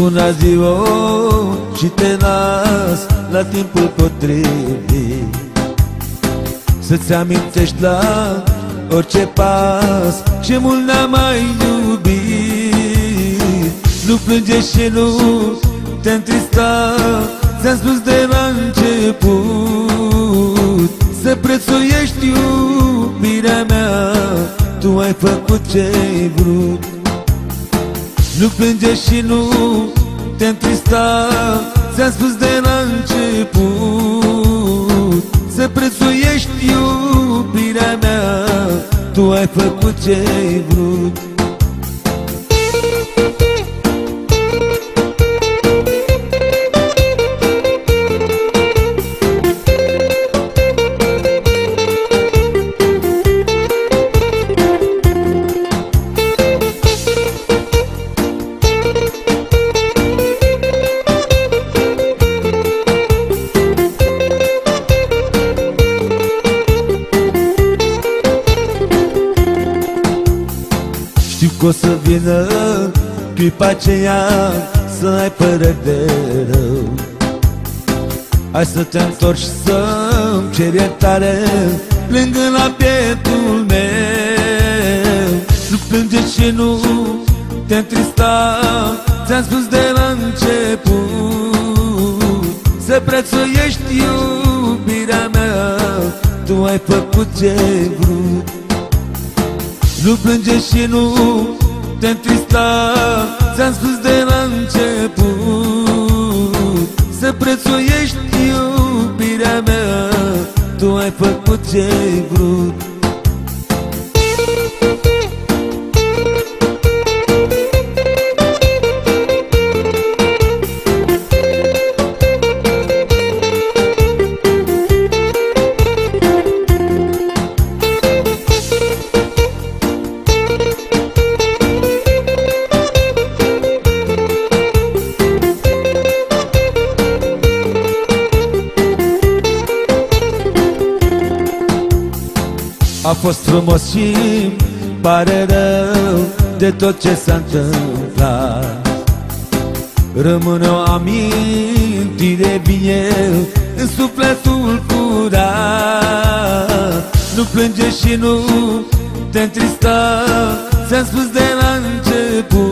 Îți spun adio și te las la timpul potrivit. Să-ți amintești la orice pas ce mult n-am mai iubit. Nu plânge și nu te întrista Ți-am spus de la început. Să prețuiești iubirea mea Tu ai făcut ce-ai vrut nu plânge și nu te întrista Ți-am spus de la început. Să prețuiești iubirea mea Tu ai făcut ce-ai vrut Știu că o să vină clipa aceea Să ai părere de rău. Hai să te întorci să-mi cer iertare Lângă la pietul meu. Nu plânge și nu te întrista Ți-am spus de la început. Să prețuiești iubirea mea Tu ai făcut ce-ai vrut nu plânge și nu te întrista Ți-am spus de la început. Să prețuiești iubirea mea Tu ai făcut ce-ai vrut A fost frumos și pare rău de tot ce s-a întâmplat. Rămâne o amintire bine în sufletul curat. Nu plânge și nu te întrista Ți-am spus de la început.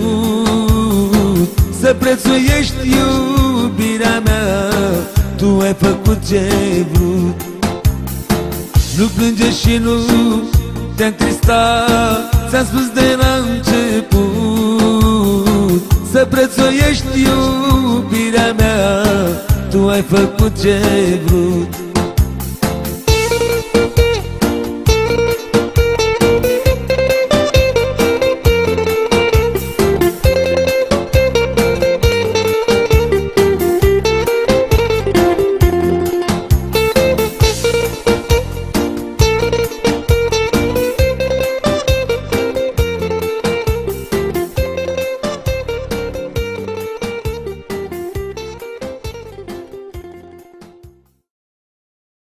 Să prețuiești iubirea mea Tu ai făcut ce-ai vrut nu plânge și nu te întrista Ți-am spus de la început. Să prețuiești iubirea mea Tu ai făcut ce-ai vrut